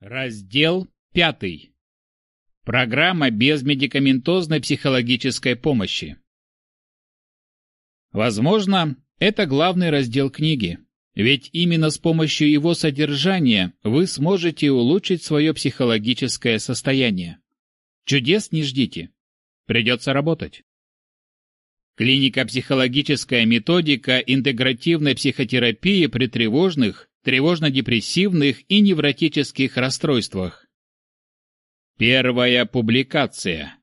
Раздел 5. Программа безмедикаментозной психологической помощи. Возможно, это главный раздел книги, ведь именно с помощью его содержания вы сможете улучшить свое психологическое состояние. Чудес не ждите. Придется работать. Клиника психологическая методика интегративной психотерапии при тревожных тревожно-депрессивных и невротических расстройствах. Первая публикация.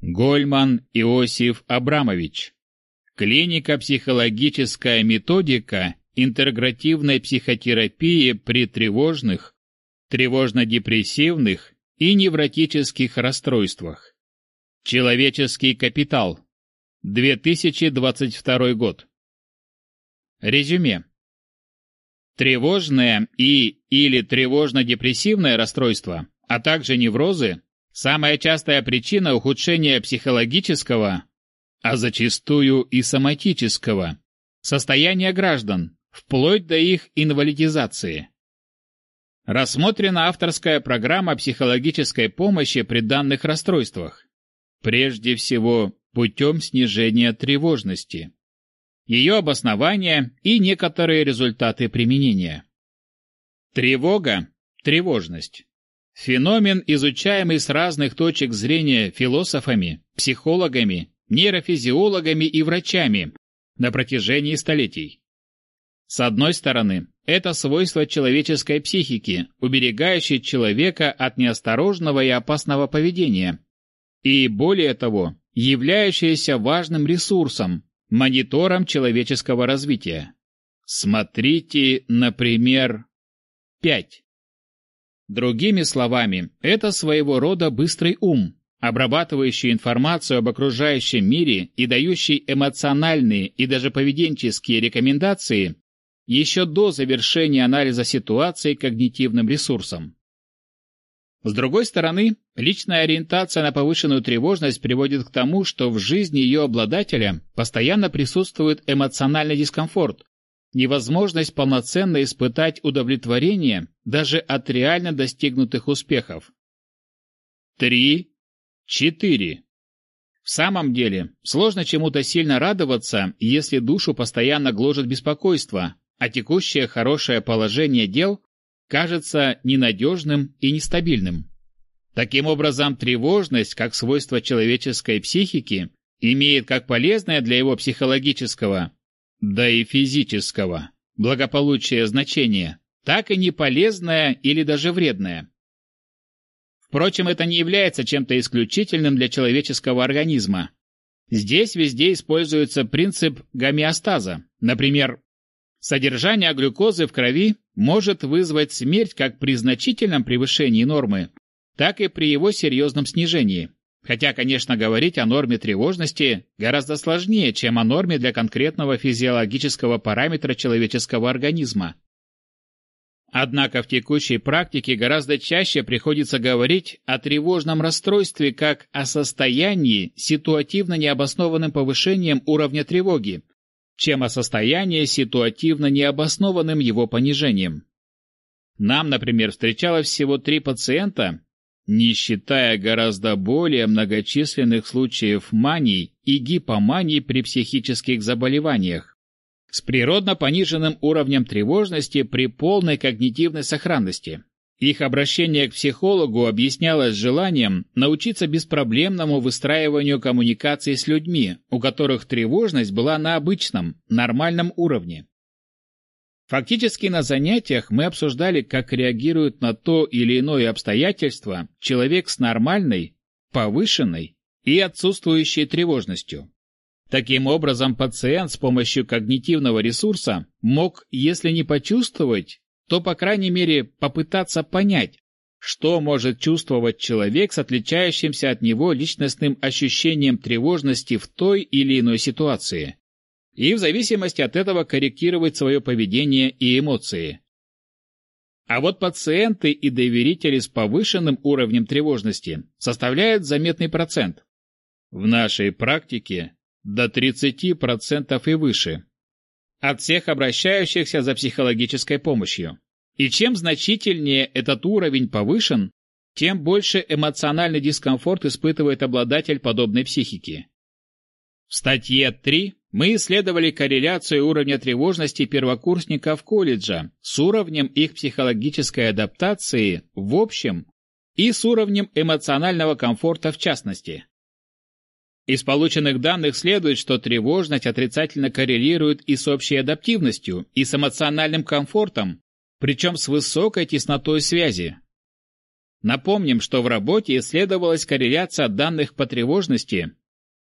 Гольман Иосиф Абрамович. Клиника психологическая методика интегративной психотерапии при тревожных, тревожно-депрессивных и невротических расстройствах. Человеческий капитал. 2022 год. Резюме. Тревожное и или тревожно-депрессивное расстройство, а также неврозы – самая частая причина ухудшения психологического, а зачастую и соматического, состояния граждан, вплоть до их инвалидизации. Рассмотрена авторская программа психологической помощи при данных расстройствах. Прежде всего, путем снижения тревожности ее обоснование и некоторые результаты применения. Тревога, тревожность. Феномен, изучаемый с разных точек зрения философами, психологами, нейрофизиологами и врачами на протяжении столетий. С одной стороны, это свойство человеческой психики, уберегающее человека от неосторожного и опасного поведения, и, более того, являющееся важным ресурсом, монитором человеческого развития. Смотрите, например, 5. Другими словами, это своего рода быстрый ум, обрабатывающий информацию об окружающем мире и дающий эмоциональные и даже поведенческие рекомендации еще до завершения анализа ситуации когнитивным ресурсом. С другой стороны, личная ориентация на повышенную тревожность приводит к тому, что в жизни ее обладателя постоянно присутствует эмоциональный дискомфорт, невозможность полноценно испытать удовлетворение даже от реально достигнутых успехов. 3. 4. В самом деле, сложно чему-то сильно радоваться, если душу постоянно гложет беспокойство, а текущее хорошее положение дел кажется ненадежным и нестабильным. Таким образом, тревожность, как свойство человеческой психики, имеет как полезное для его психологического, да и физического, благополучия значение, так и неполезное или даже вредное. Впрочем, это не является чем-то исключительным для человеческого организма. Здесь везде используется принцип гомеостаза. Например, Содержание глюкозы в крови может вызвать смерть как при значительном превышении нормы, так и при его серьезном снижении. Хотя, конечно, говорить о норме тревожности гораздо сложнее, чем о норме для конкретного физиологического параметра человеческого организма. Однако в текущей практике гораздо чаще приходится говорить о тревожном расстройстве как о состоянии ситуативно необоснованным повышением уровня тревоги, чем о состоянии ситуативно необоснованным его понижением. Нам, например, встречалось всего три пациента, не считая гораздо более многочисленных случаев маний и гипоманий при психических заболеваниях, с природно пониженным уровнем тревожности при полной когнитивной сохранности. Их обращение к психологу объяснялось желанием научиться беспроблемному выстраиванию коммуникации с людьми, у которых тревожность была на обычном, нормальном уровне. Фактически на занятиях мы обсуждали, как реагирует на то или иное обстоятельство человек с нормальной, повышенной и отсутствующей тревожностью. Таким образом, пациент с помощью когнитивного ресурса мог, если не почувствовать, то, по крайней мере, попытаться понять, что может чувствовать человек с отличающимся от него личностным ощущением тревожности в той или иной ситуации, и в зависимости от этого корректировать свое поведение и эмоции. А вот пациенты и доверители с повышенным уровнем тревожности составляют заметный процент. В нашей практике до 30% и выше от всех обращающихся за психологической помощью. И чем значительнее этот уровень повышен, тем больше эмоциональный дискомфорт испытывает обладатель подобной психики. В статье 3 мы исследовали корреляцию уровня тревожности первокурсников колледжа с уровнем их психологической адаптации в общем и с уровнем эмоционального комфорта в частности. Из полученных данных следует, что тревожность отрицательно коррелирует и с общей адаптивностью, и с эмоциональным комфортом, причем с высокой теснотой связи. Напомним, что в работе исследовалась корреляция данных по тревожности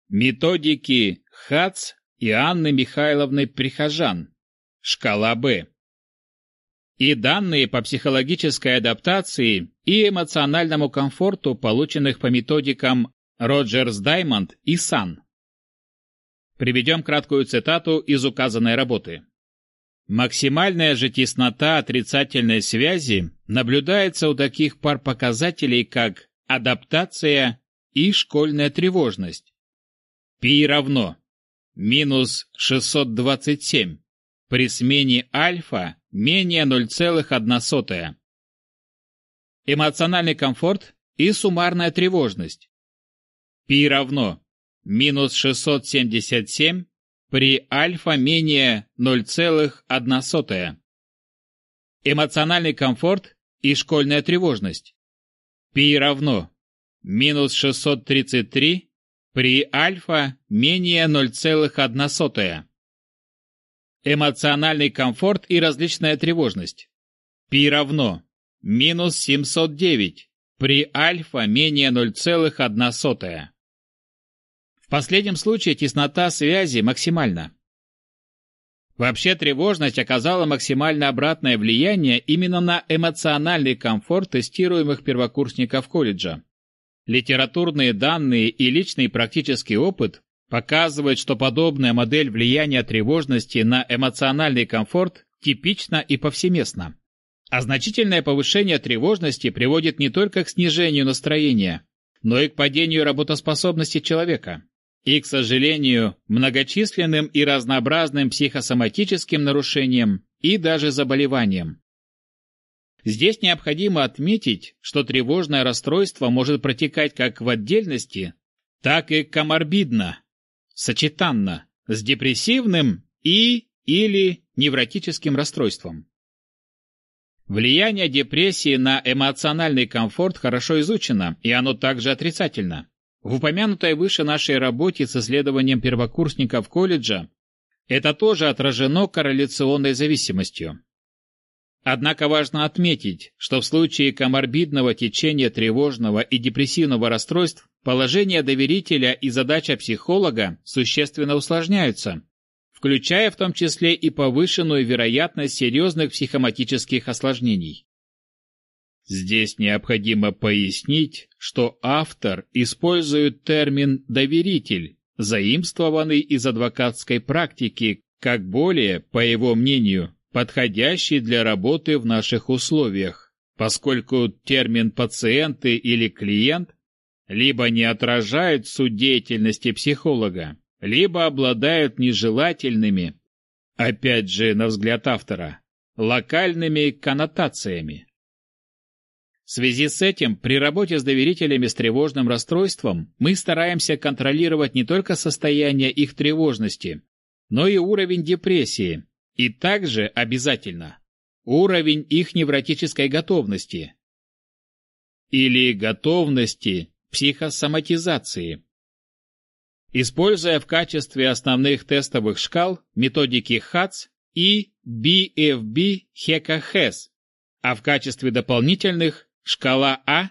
методики ХАЦ и Анны Михайловны Прихожан, шкала Б, и данные по психологической адаптации и эмоциональному комфорту, полученных по методикам Роджерс Даймонд и Сан. Приведем краткую цитату из указанной работы. Максимальная же теснота отрицательной связи наблюдается у таких пар показателей, как адаптация и школьная тревожность. Пи равно минус 627 при смене альфа менее 0,1. Эмоциональный комфорт и суммарная тревожность. Пи равно минус 677 при альфа менее 0,1. Эмоциональный комфорт и школьная тревожность. Пи равно минус 633 при альфа менее 0,1. Эмоциональный комфорт и различная тревожность. Пи равно минус 709 при альфа менее 0,1. В последнем случае теснота связи максимальна. Вообще тревожность оказала максимально обратное влияние именно на эмоциональный комфорт тестируемых первокурсников колледжа. Литературные данные и личный практический опыт показывают, что подобная модель влияния тревожности на эмоциональный комфорт типична и повсеместна. А значительное повышение тревожности приводит не только к снижению настроения, но и к падению работоспособности человека и, к сожалению, многочисленным и разнообразным психосоматическим нарушениям и даже заболеваниям. Здесь необходимо отметить, что тревожное расстройство может протекать как в отдельности, так и коморбидно, сочетанно с депрессивным и или невротическим расстройством. Влияние депрессии на эмоциональный комфорт хорошо изучено, и оно также отрицательно. В упомянутой выше нашей работе с исследованием первокурсников колледжа это тоже отражено корреляционной зависимостью. Однако важно отметить, что в случае коморбидного течения тревожного и депрессивного расстройств положение доверителя и задача психолога существенно усложняются, включая в том числе и повышенную вероятность серьезных психоматических осложнений. Здесь необходимо пояснить, что автор использует термин «доверитель», заимствованный из адвокатской практики, как более, по его мнению, подходящий для работы в наших условиях, поскольку термин «пациенты» или «клиент» либо не отражают суть деятельности психолога, либо обладают нежелательными, опять же, на взгляд автора, локальными коннотациями. В связи с этим, при работе с доверителями с тревожным расстройством мы стараемся контролировать не только состояние их тревожности, но и уровень депрессии, и также обязательно уровень их невротической готовности или готовности психосоматизации. Используя в качестве основных тестовых шкал методики ХАЦ и BFB-HECA-HES, а в качестве дополнительных шкала А,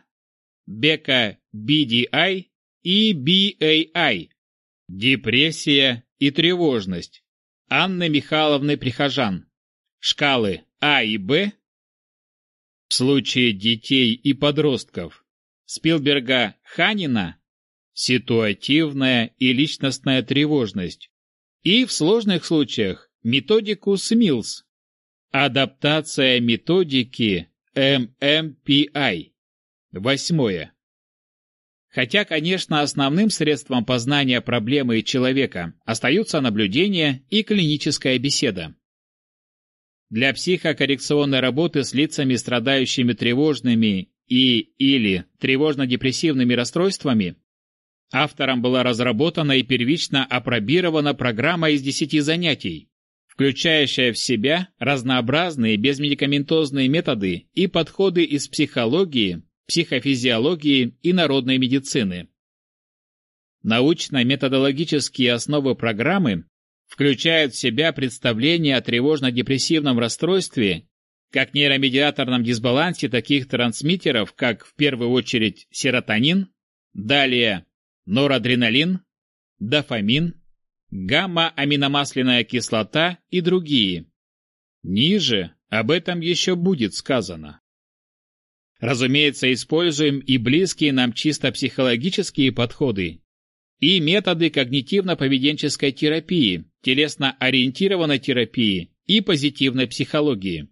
Бека BDI и BAI, депрессия и тревожность, Анны Михайловны Прихожан, шкалы А и Б, в случае детей и подростков, Спилберга Ханина, ситуативная и личностная тревожность, и в сложных случаях методику СМИЛС, адаптация методики MMPI. Восьмое. Хотя, конечно, основным средством познания проблемы человека остаются наблюдение и клиническая беседа. для психокоррекционной работы с лицами, страдающими тревожными и или тревожно-депрессивными расстройствами, автором была разработана и первично опробирована программа из 10 занятий, включающая в себя разнообразные безмедикаментозные методы и подходы из психологии, психофизиологии и народной медицины. Научно-методологические основы программы включают в себя представление о тревожно-депрессивном расстройстве как нейромедиаторном дисбалансе таких трансмиттеров, как в первую очередь серотонин, далее норадреналин, дофамин, гамма-аминомасляная кислота и другие. Ниже об этом еще будет сказано. Разумеется, используем и близкие нам чисто психологические подходы, и методы когнитивно-поведенческой терапии, телесно-ориентированной терапии и позитивной психологии.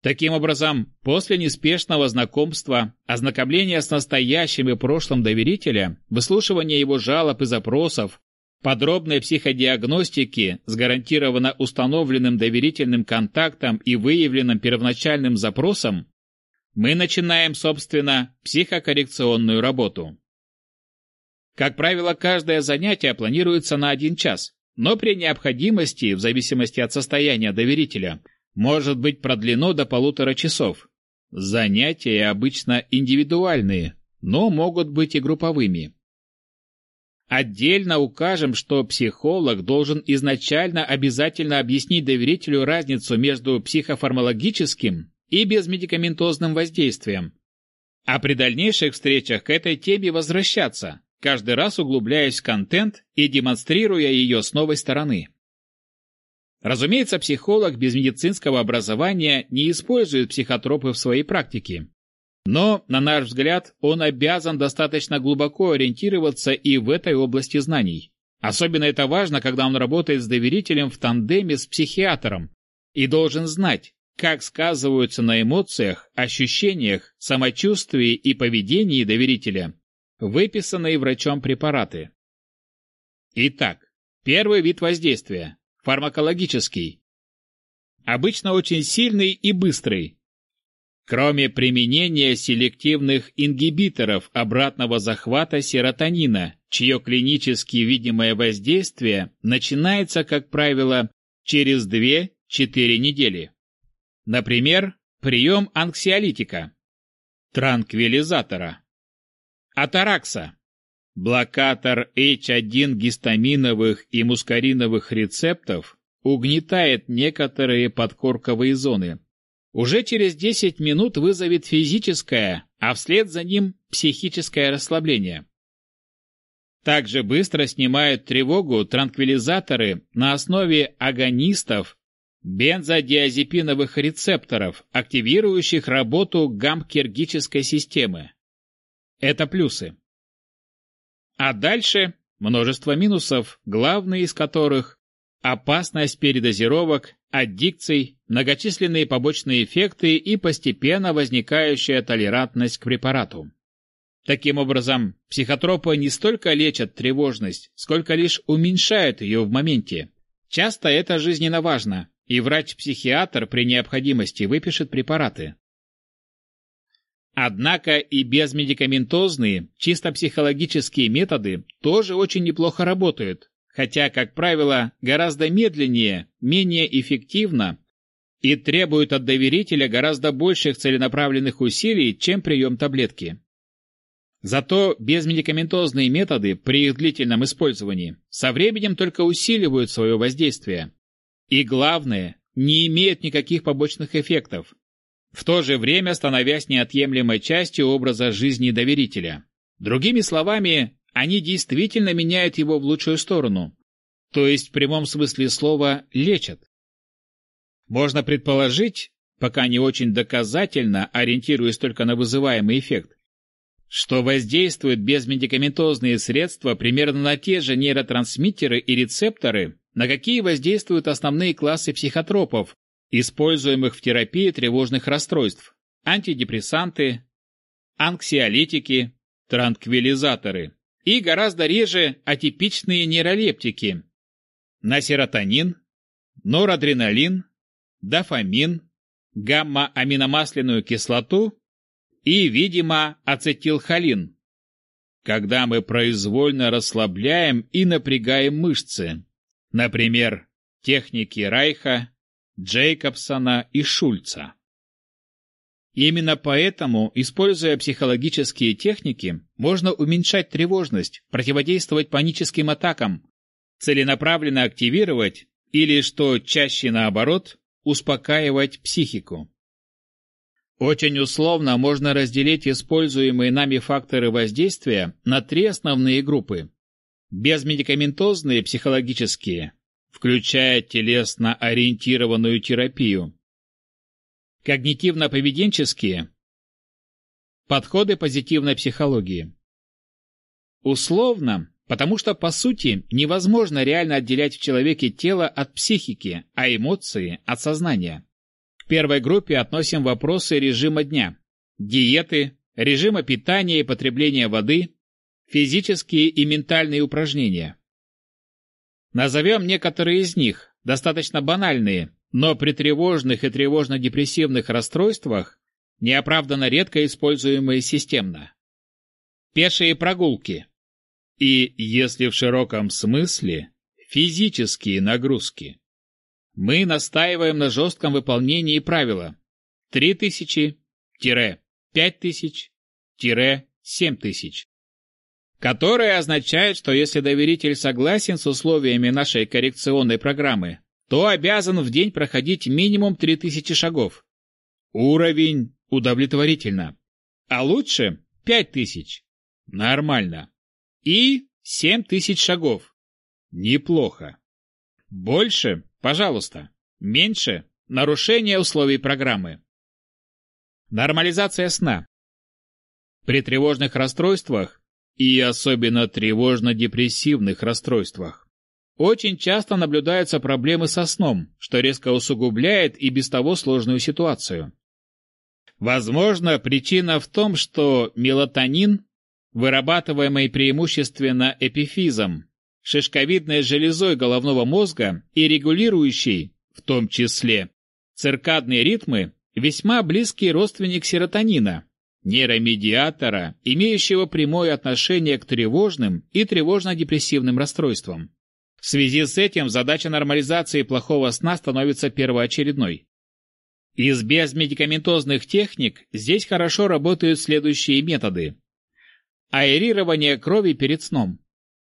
Таким образом, после неспешного знакомства, ознакомления с настоящим и прошлым доверителя, выслушивания его жалоб и запросов, подробной психодиагностики с гарантированно установленным доверительным контактом и выявленным первоначальным запросом, мы начинаем, собственно, психокоррекционную работу. Как правило, каждое занятие планируется на один час, но при необходимости, в зависимости от состояния доверителя, может быть продлено до полутора часов. Занятия обычно индивидуальные, но могут быть и групповыми. Отдельно укажем, что психолог должен изначально обязательно объяснить доверителю разницу между психофармакологическим и безмедикаментозным воздействием, а при дальнейших встречах к этой теме возвращаться, каждый раз углубляясь в контент и демонстрируя ее с новой стороны. Разумеется, психолог без медицинского образования не использует психотропы в своей практике. Но, на наш взгляд, он обязан достаточно глубоко ориентироваться и в этой области знаний. Особенно это важно, когда он работает с доверителем в тандеме с психиатром и должен знать, как сказываются на эмоциях, ощущениях, самочувствии и поведении доверителя выписанные врачом препараты. Итак, первый вид воздействия – фармакологический. Обычно очень сильный и быстрый. Кроме применения селективных ингибиторов обратного захвата серотонина, чье клинически видимое воздействие начинается, как правило, через 2-4 недели. Например, прием анксиолитика, транквилизатора, Атаракса. Блокатор H1 гистаминовых и мускариновых рецептов угнетает некоторые подкорковые зоны. Уже через 10 минут вызовет физическое, а вслед за ним психическое расслабление. Также быстро снимают тревогу транквилизаторы на основе агонистов бензодиазепиновых рецепторов, активирующих работу гаммкергической системы. Это плюсы. А дальше множество минусов, главные из которых – опасность передозировок, аддикций, многочисленные побочные эффекты и постепенно возникающая толерантность к препарату. Таким образом, психотропы не столько лечат тревожность, сколько лишь уменьшают ее в моменте. Часто это жизненно важно, и врач-психиатр при необходимости выпишет препараты. Однако и безмедикаментозные, чисто психологические методы тоже очень неплохо работают, хотя, как правило, гораздо медленнее, менее эффективно и требуют от доверителя гораздо больших целенаправленных усилий, чем прием таблетки. Зато безмедикаментозные методы при их длительном использовании со временем только усиливают свое воздействие. И главное, не имеют никаких побочных эффектов, в то же время становясь неотъемлемой частью образа жизни доверителя. Другими словами, они действительно меняют его в лучшую сторону, то есть в прямом смысле слова лечат. Можно предположить, пока не очень доказательно, ориентируясь только на вызываемый эффект, что воздействуют безмедикаментозные средства примерно на те же нейротрансмиттеры и рецепторы, на какие воздействуют основные классы психотропов, используемых в терапии тревожных расстройств, антидепрессанты, анксиолитики, транквилизаторы и гораздо реже атипичные нейролептики. На серотонин, норадреналин, дофамин, гамма-аминомасляную кислоту и, видимо, ацетилхолин, когда мы произвольно расслабляем и напрягаем мышцы, например, техники Райха, Джейкобсона и Шульца. Именно поэтому, используя психологические техники, можно уменьшать тревожность, противодействовать паническим атакам, целенаправленно активировать или, что чаще наоборот, успокаивать психику. Очень условно можно разделить используемые нами факторы воздействия на три основные группы. Безмедикаментозные психологические, включая телесно-ориентированную терапию. Когнитивно-поведенческие. Подходы позитивной психологии. Условно, потому что, по сути, невозможно реально отделять в человеке тело от психики, а эмоции от сознания первой группе относим вопросы режима дня, диеты, режима питания и потребления воды, физические и ментальные упражнения. Назовем некоторые из них, достаточно банальные, но при тревожных и тревожно-депрессивных расстройствах неоправданно редко используемые системно. Пешие прогулки. И, если в широком смысле, физические нагрузки. Мы настаиваем на жестком выполнении правила 3000-5000-7000, которое означает, что если доверитель согласен с условиями нашей коррекционной программы, то обязан в день проходить минимум 3000 шагов. Уровень удовлетворительно. А лучше 5000. Нормально. И 7000 шагов. Неплохо. Больше Пожалуйста, меньше нарушение условий программы. Нормализация сна. При тревожных расстройствах и особенно тревожно-депрессивных расстройствах очень часто наблюдаются проблемы со сном, что резко усугубляет и без того сложную ситуацию. Возможно, причина в том, что мелатонин, вырабатываемый преимущественно эпифизом, шишковидной железой головного мозга и регулирующий, в том числе, циркадные ритмы, весьма близкий родственник серотонина, нейромедиатора, имеющего прямое отношение к тревожным и тревожно-депрессивным расстройствам. В связи с этим задача нормализации плохого сна становится первоочередной. Из безмедикаментозных техник здесь хорошо работают следующие методы. Аэрирование крови перед сном.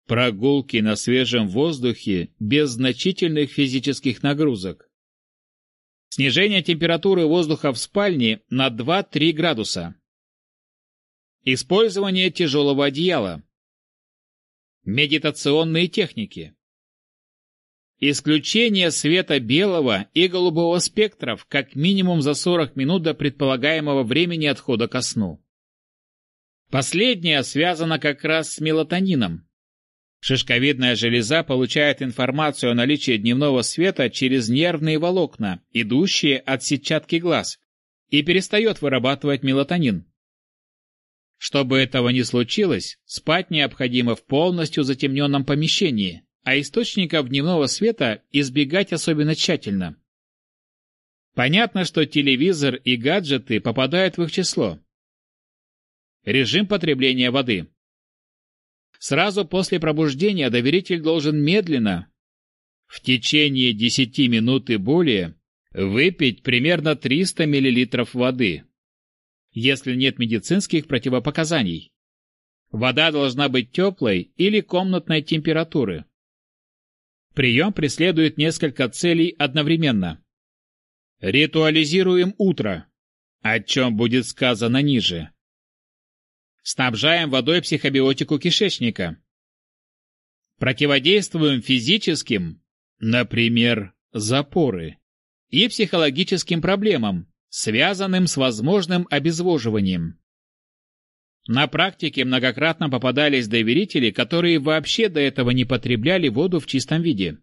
Прогулки на свежем воздухе без значительных физических нагрузок. Снижение температуры воздуха в спальне на 2-3 градуса. Использование тяжелого одеяла. Медитационные техники. Исключение света белого и голубого спектров как минимум за 40 минут до предполагаемого времени отхода ко сну. Последнее связано как раз с мелатонином, Шишковидная железа получает информацию о наличии дневного света через нервные волокна, идущие от сетчатки глаз, и перестает вырабатывать мелатонин. Чтобы этого не случилось, спать необходимо в полностью затемненном помещении, а источников дневного света избегать особенно тщательно. Понятно, что телевизор и гаджеты попадают в их число. Режим потребления воды. Сразу после пробуждения доверитель должен медленно, в течение 10 минут и более, выпить примерно 300 мл воды, если нет медицинских противопоказаний. Вода должна быть теплой или комнатной температуры. Прием преследует несколько целей одновременно. Ритуализируем утро, о чем будет сказано ниже. Снабжаем водой психобиотику кишечника. Противодействуем физическим, например, запоры, и психологическим проблемам, связанным с возможным обезвоживанием. На практике многократно попадались доверители, которые вообще до этого не потребляли воду в чистом виде.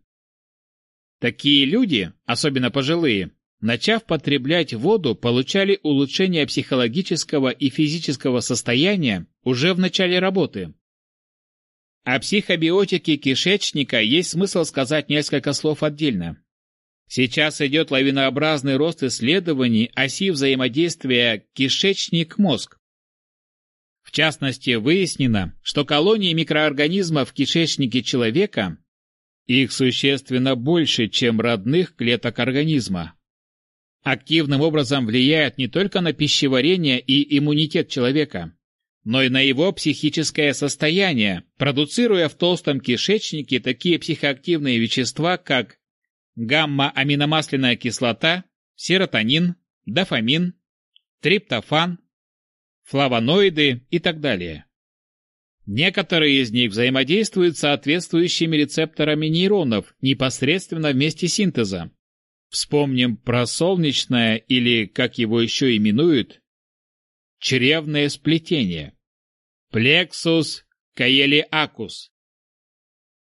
Такие люди, особенно пожилые, начав потреблять воду, получали улучшение психологического и физического состояния уже в начале работы. О психобиотике кишечника есть смысл сказать несколько слов отдельно. Сейчас идет лавинообразный рост исследований оси взаимодействия кишечник-мозг. В частности, выяснено, что колонии микроорганизмов в кишечнике человека их существенно больше, чем родных клеток организма. Активным образом влияют не только на пищеварение и иммунитет человека, но и на его психическое состояние, продуцируя в толстом кишечнике такие психоактивные вещества, как гамма-аминомасляная кислота, серотонин, дофамин, триптофан, флавоноиды и так далее. Некоторые из них взаимодействуют с соответствующими рецепторами нейронов непосредственно в месте синтеза. Вспомним про солнечное или, как его еще именуют, чревное сплетение. Плексус каелиакус.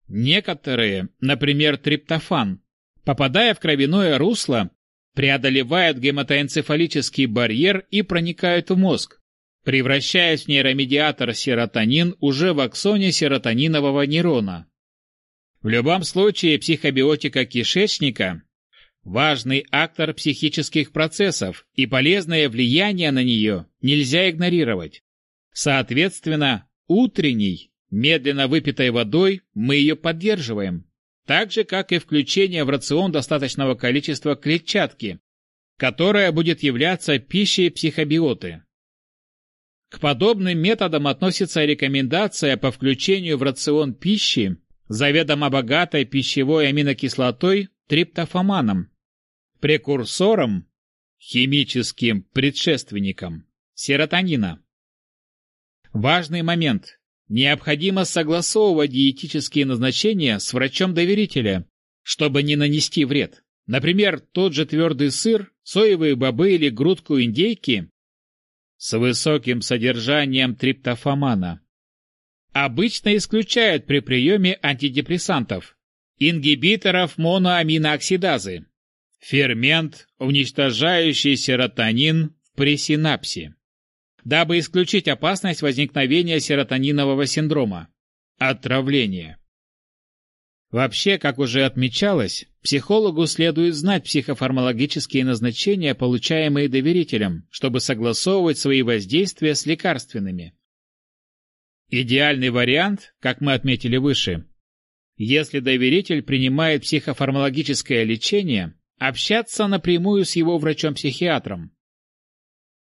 Некоторые, например, триптофан, попадая в кровяное русло, преодолевают гематоэнцефалический барьер и проникают в мозг, превращаясь в нейромедиатор серотонин уже в аксоне серотонинового нейрона. В любом случае психобиотика кишечника – важный актор психических процессов, и полезное влияние на нее нельзя игнорировать. Соответственно, утренней, медленно выпитой водой мы ее поддерживаем, так же, как и включение в рацион достаточного количества клетчатки, которая будет являться пищей психобиоты. К подобным методам относится рекомендация по включению в рацион пищи заведомо богатой пищевой аминокислотой триптофаманом, прекурсором, химическим предшественником серотонина. Важный момент. Необходимо согласовывать диетические назначения с врачом доверителя, чтобы не нанести вред. Например, тот же твердый сыр, соевые бобы или грудку индейки с высоким содержанием триптофамана. Обычно исключают при приеме антидепрессантов, ингибиторов моноаминооксидазы, фермент, уничтожающий серотонин в пресинапсе дабы исключить опасность возникновения серотонинового синдрома – отравления. Вообще, как уже отмечалось, психологу следует знать психофармакологические назначения, получаемые доверителем, чтобы согласовывать свои воздействия с лекарственными. Идеальный вариант, как мы отметили выше, если доверитель принимает психофармакологическое лечение, общаться напрямую с его врачом-психиатром.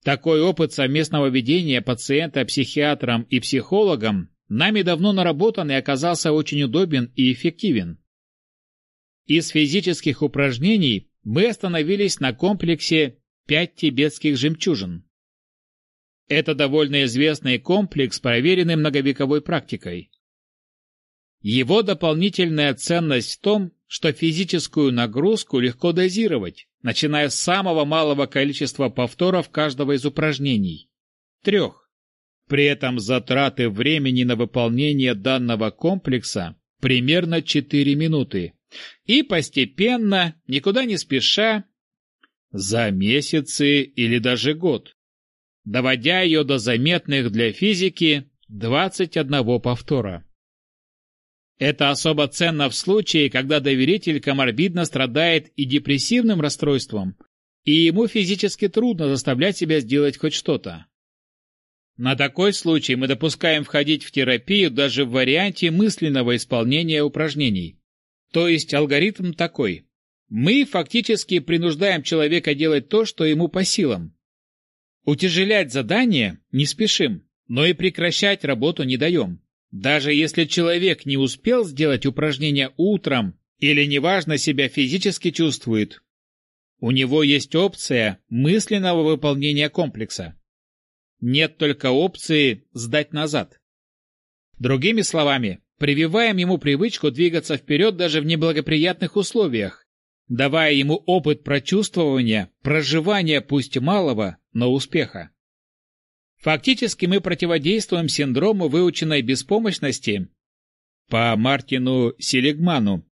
Такой опыт совместного ведения пациента психиатром и психологом нами давно наработан и оказался очень удобен и эффективен. Из физических упражнений мы остановились на комплексе «Пять тибетских жемчужин». Это довольно известный комплекс, проверенный многовековой практикой. Его дополнительная ценность в том, что физическую нагрузку легко дозировать, начиная с самого малого количества повторов каждого из упражнений – трех. При этом затраты времени на выполнение данного комплекса примерно 4 минуты. И постепенно, никуда не спеша, за месяцы или даже год, доводя ее до заметных для физики 21 повтора. Это особо ценно в случае, когда доверитель коморбидно страдает и депрессивным расстройством, и ему физически трудно заставлять себя сделать хоть что-то. На такой случай мы допускаем входить в терапию даже в варианте мысленного исполнения упражнений. То есть алгоритм такой. Мы фактически принуждаем человека делать то, что ему по силам. Утяжелять задание не спешим, но и прекращать работу не даем. Даже если человек не успел сделать упражнение утром или неважно себя физически чувствует, у него есть опция мысленного выполнения комплекса. Нет только опции сдать назад. Другими словами, прививаем ему привычку двигаться вперед даже в неблагоприятных условиях, давая ему опыт прочувствования, проживания пусть малого, но успеха. Фактически мы противодействуем синдрому выученной беспомощности по Мартину Селигману,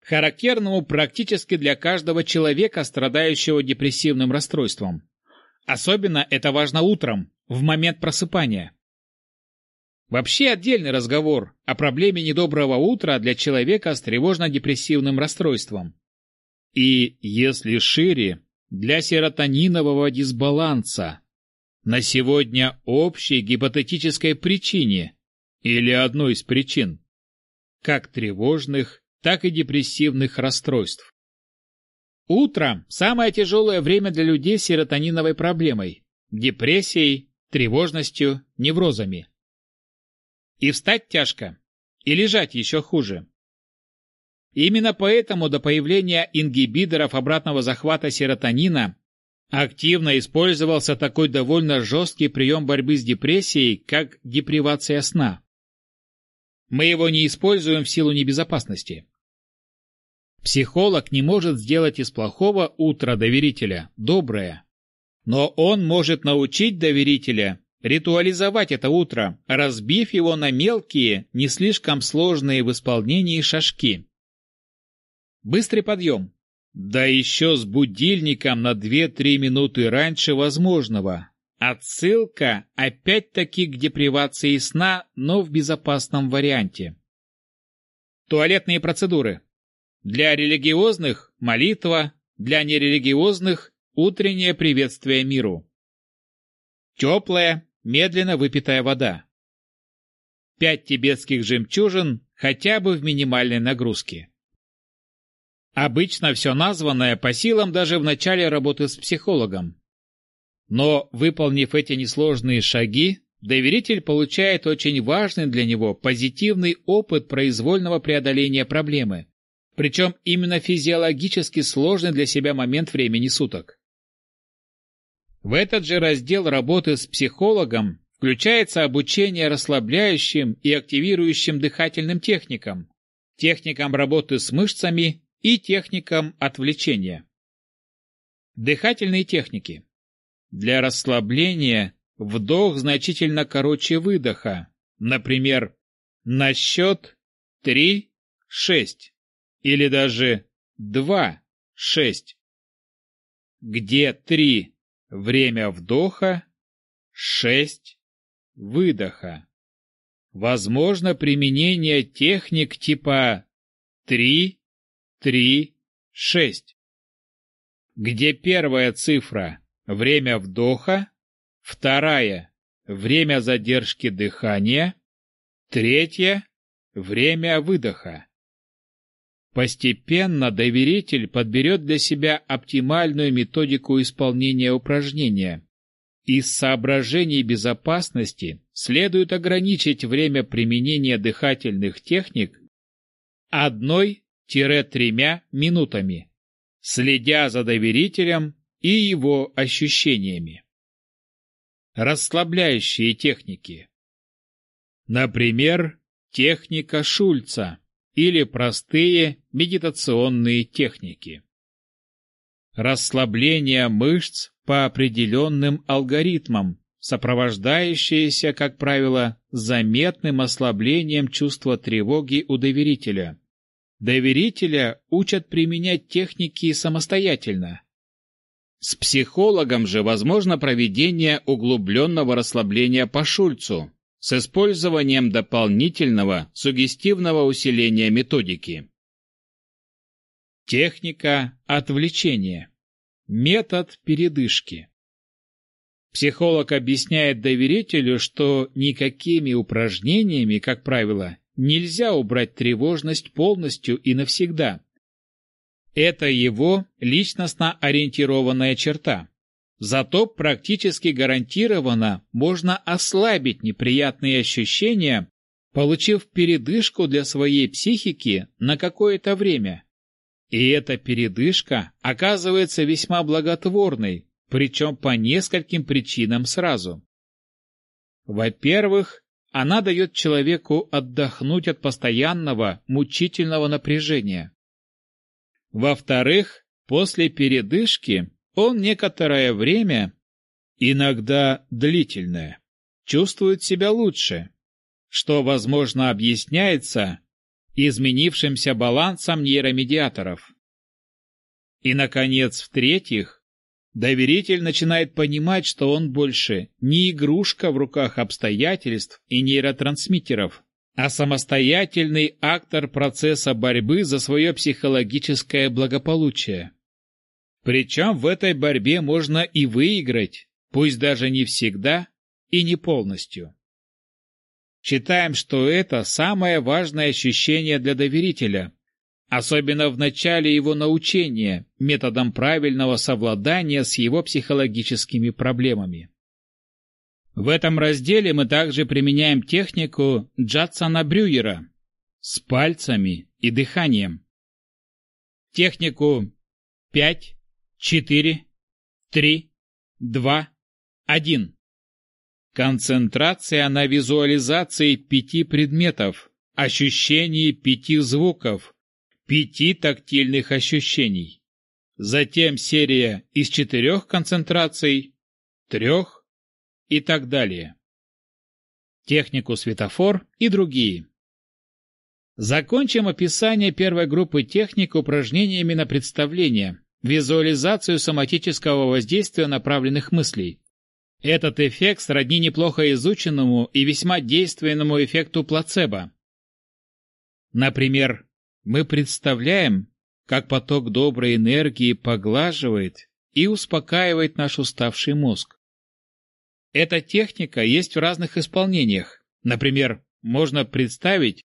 характерному практически для каждого человека, страдающего депрессивным расстройством. Особенно это важно утром, в момент просыпания. Вообще отдельный разговор о проблеме недоброго утра для человека с тревожно-депрессивным расстройством. и, если шире, для серотонинового дисбаланса, на сегодня общей гипотетической причине или одной из причин, как тревожных, так и депрессивных расстройств. Утро – самое тяжелое время для людей с серотониновой проблемой, депрессией, тревожностью, неврозами. И встать тяжко, и лежать еще хуже. Именно поэтому до появления ингибиторов обратного захвата серотонина активно использовался такой довольно жесткий прием борьбы с депрессией, как депривация сна. Мы его не используем в силу небезопасности. Психолог не может сделать из плохого утра доверителя доброе. Но он может научить доверителя ритуализовать это утро, разбив его на мелкие, не слишком сложные в исполнении шажки. Быстрый подъем. Да еще с будильником на 2-3 минуты раньше возможного. Отсылка опять-таки к депривации сна, но в безопасном варианте. Туалетные процедуры. Для религиозных – молитва, для нерелигиозных – утреннее приветствие миру. Теплая, медленно выпитая вода. Пять тибетских жемчужин хотя бы в минимальной нагрузке. Обычно все названное по силам даже в начале работы с психологом. Но, выполнив эти несложные шаги, доверитель получает очень важный для него позитивный опыт произвольного преодоления проблемы, причем именно физиологически сложный для себя момент времени суток. В этот же раздел работы с психологом включается обучение расслабляющим и активирующим дыхательным техникам, техникам работы с мышцами и техникам отвлечения. Дыхательные техники. Для расслабления вдох значительно короче выдоха, например, на счет 3-6 или даже 2-6, где 3 – время вдоха, 6 – выдоха. Возможно применение техник типа 3 три, шесть. Где первая цифра – время вдоха, вторая – время задержки дыхания, третья – время выдоха. Постепенно доверитель подберет для себя оптимальную методику исполнения упражнения. Из соображений безопасности следует ограничить время применения дыхательных техник одной тремя минутами, следя за доверителем и его ощущениями. Расслабляющие техники. Например, техника Шульца или простые медитационные техники. Расслабление мышц по определенным алгоритмам, сопровождающиеся, как правило, заметным ослаблением чувства тревоги у доверителя Доверителя учат применять техники самостоятельно. С психологом же возможно проведение углубленного расслабления по Шульцу с использованием дополнительного сугестивного усиления методики. Техника отвлечения. Метод передышки. Психолог объясняет доверителю, что никакими упражнениями, как правило, нельзя убрать тревожность полностью и навсегда. Это его личностно-ориентированная черта. Зато практически гарантированно можно ослабить неприятные ощущения, получив передышку для своей психики на какое-то время. И эта передышка оказывается весьма благотворной, причем по нескольким причинам сразу. Во-первых, она дает человеку отдохнуть от постоянного, мучительного напряжения. Во-вторых, после передышки он некоторое время, иногда длительное, чувствует себя лучше, что, возможно, объясняется изменившимся балансом нейромедиаторов. И, наконец, в-третьих, Доверитель начинает понимать, что он больше не игрушка в руках обстоятельств и нейротрансмиттеров, а самостоятельный актор процесса борьбы за свое психологическое благополучие. Причем в этой борьбе можно и выиграть, пусть даже не всегда и не полностью. Считаем, что это самое важное ощущение для доверителя, особенно в начале его научения методом правильного совладания с его психологическими проблемами. В этом разделе мы также применяем технику Джадсона Брюера с пальцами и дыханием. Технику 5, 4, 3, 2, 1. Концентрация на визуализации пяти предметов, ощущении пяти звуков, пяти тактильных ощущений. Затем серия из четырех концентраций, трех и так далее. Технику светофор и другие. Закончим описание первой группы техник упражнениями на представление, визуализацию соматического воздействия направленных мыслей. Этот эффект сродни неплохо изученному и весьма действенному эффекту плацебо. Например, мы представляем, как поток доброй энергии поглаживает и успокаивает наш уставший мозг. Эта техника есть в разных исполнениях. Например, можно представить,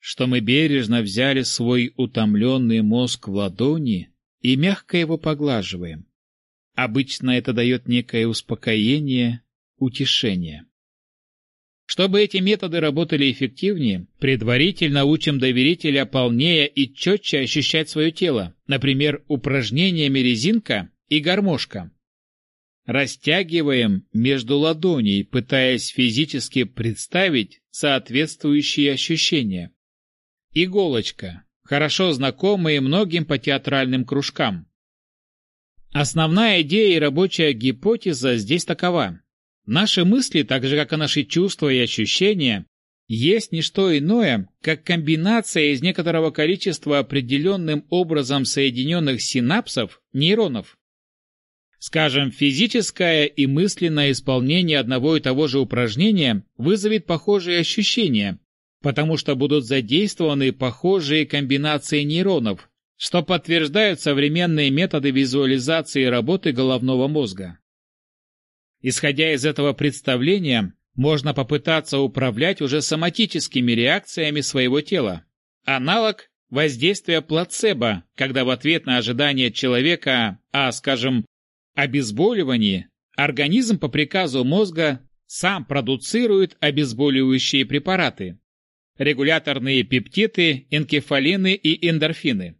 что мы бережно взяли свой утомленный мозг в ладони и мягко его поглаживаем. Обычно это дает некое успокоение, утешение. Чтобы эти методы работали эффективнее, предварительно учим доверителя полнее и четче ощущать свое тело, например, упражнениями резинка и гармошка. Растягиваем между ладоней, пытаясь физически представить соответствующие ощущения. Иголочка, хорошо знакомые многим по театральным кружкам. Основная идея и рабочая гипотеза здесь такова. Наши мысли, так же как и наши чувства и ощущения, есть не что иное, как комбинация из некоторого количества определенным образом соединенных синапсов нейронов. Скажем, физическое и мысленное исполнение одного и того же упражнения вызовет похожие ощущения, потому что будут задействованы похожие комбинации нейронов, что подтверждают современные методы визуализации работы головного мозга. Исходя из этого представления, можно попытаться управлять уже соматическими реакциями своего тела. Аналог воздействия плацебо, когда в ответ на ожидание человека а, скажем, обезболивании, организм по приказу мозга сам продуцирует обезболивающие препараты, регуляторные пептиды, энкефалины и эндорфины.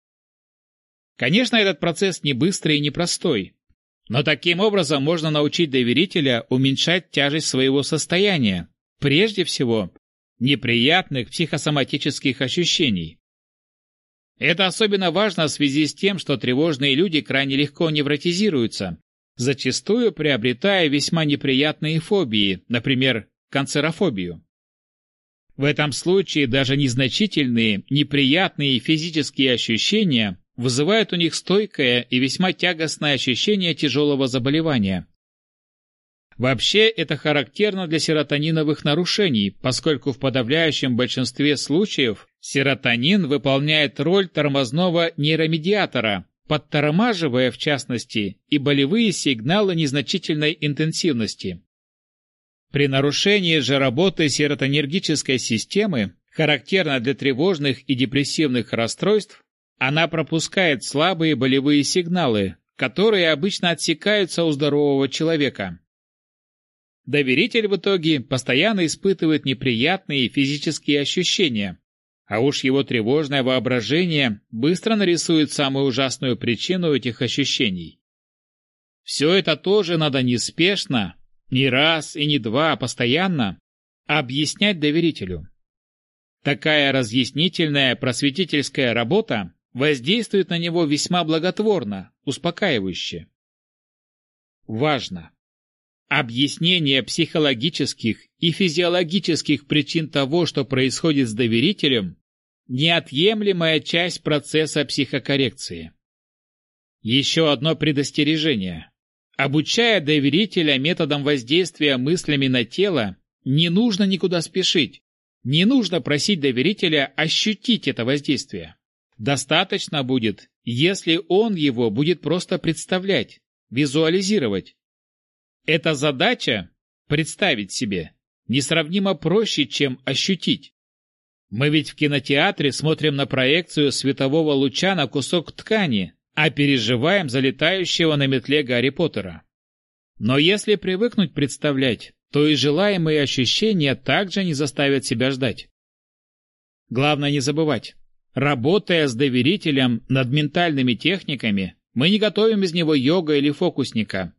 Конечно, этот процесс не быстрый и непростой, но таким образом можно научить доверителя уменьшать тяжесть своего состояния, прежде всего, неприятных психосоматических ощущений. Это особенно важно в связи с тем, что тревожные люди крайне легко невротизируются, зачастую приобретая весьма неприятные фобии, например, канцерофобию. В этом случае даже незначительные, неприятные физические ощущения вызывает у них стойкое и весьма тягостное ощущение тяжелого заболевания. Вообще это характерно для серотониновых нарушений, поскольку в подавляющем большинстве случаев серотонин выполняет роль тормозного нейромедиатора, подтормаживая, в частности, и болевые сигналы незначительной интенсивности. При нарушении же работы серотонергической системы, характерно для тревожных и депрессивных расстройств, она пропускает слабые болевые сигналы, которые обычно отсекаются у здорового человека. Доверитель в итоге постоянно испытывает неприятные физические ощущения, а уж его тревожное воображение быстро нарисует самую ужасную причину этих ощущений. Все это тоже надо неспешно, не раз и не два, а постоянно объяснять доверителю. Такая разъяснительная просветительская работа воздействует на него весьма благотворно, успокаивающе. Важно! Объяснение психологических и физиологических причин того, что происходит с доверителем, неотъемлемая часть процесса психокоррекции. Еще одно предостережение. Обучая доверителя методам воздействия мыслями на тело, не нужно никуда спешить, Не нужно просить доверителя ощутить это воздействие. Достаточно будет, если он его будет просто представлять, визуализировать. Эта задача – представить себе – несравнимо проще, чем ощутить. Мы ведь в кинотеатре смотрим на проекцию светового луча на кусок ткани, а переживаем за летающего на метле Гарри Поттера. Но если привыкнуть представлять, то и желаемые ощущения также не заставят себя ждать. Главное не забывать, работая с доверителем над ментальными техниками, мы не готовим из него йога или фокусника,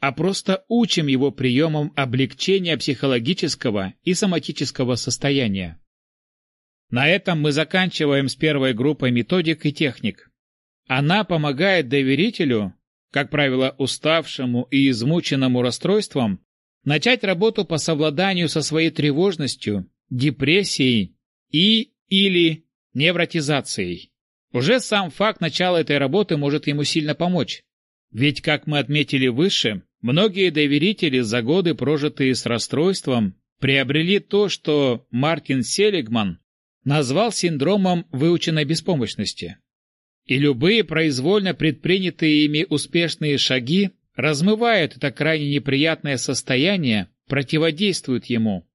а просто учим его приемам облегчения психологического и соматического состояния. На этом мы заканчиваем с первой группой методик и техник. Она помогает доверителю, как правило, уставшему и измученному расстройством, начать работу по совладанию со своей тревожностью, депрессией и или невротизацией. Уже сам факт начала этой работы может ему сильно помочь. Ведь, как мы отметили выше, многие доверители за годы, прожитые с расстройством, приобрели то, что Мартин Селигман назвал синдромом выученной беспомощности. И любые произвольно предпринятые ими успешные шаги размывают это крайне неприятное состояние, противодействуют ему.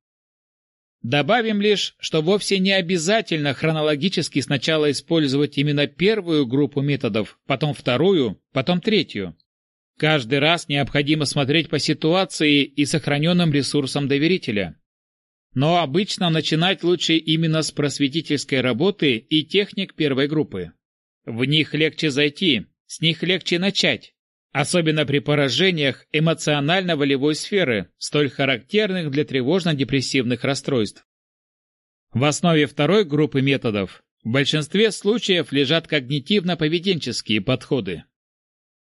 Добавим лишь, что вовсе не обязательно хронологически сначала использовать именно первую группу методов, потом вторую, потом третью. Каждый раз необходимо смотреть по ситуации и сохраненным ресурсам доверителя. Но обычно начинать лучше именно с просветительской работы и техник первой группы. В них легче зайти, с них легче начать, особенно при поражениях эмоционально-волевой сферы, столь характерных для тревожно-депрессивных расстройств. В основе второй группы методов в большинстве случаев лежат когнитивно-поведенческие подходы.